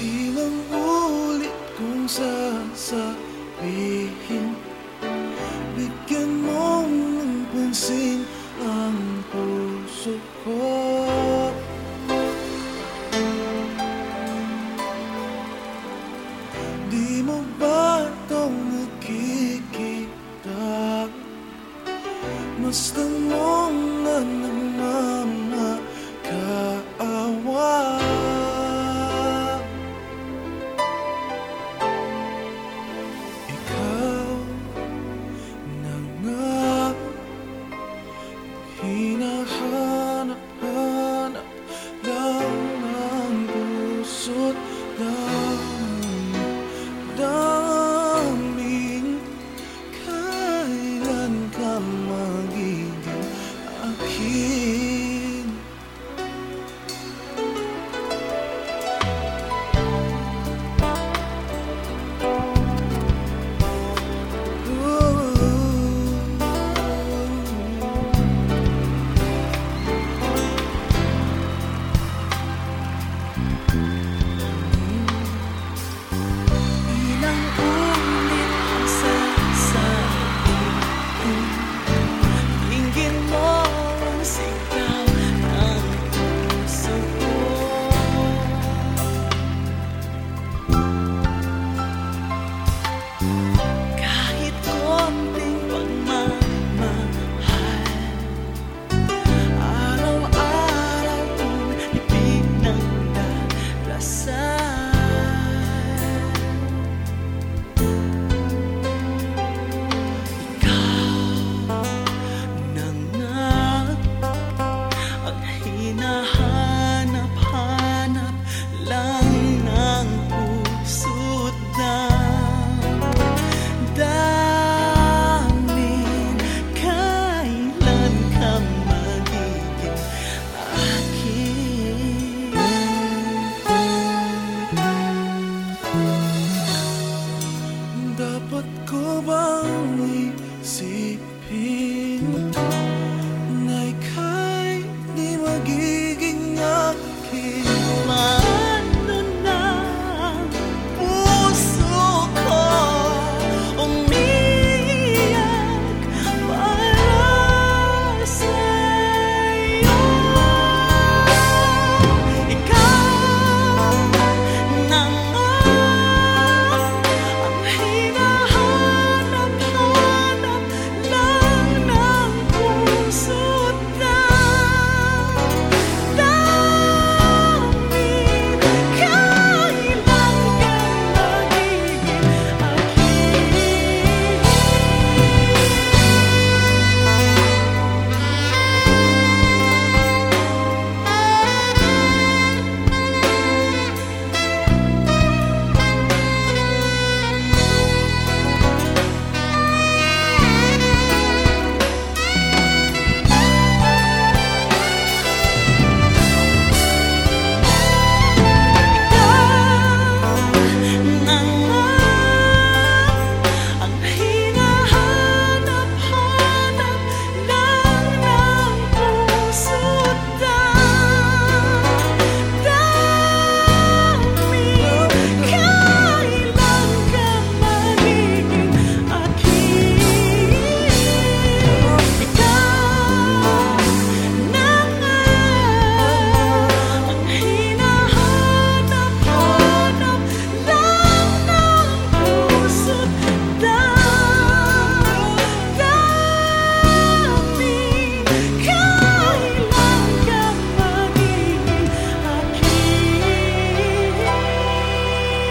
Ilang ulit kong sasabihin Bigyan mo ng pansin ang puso ko Di mo ba itong nakikita? Mas tanong 난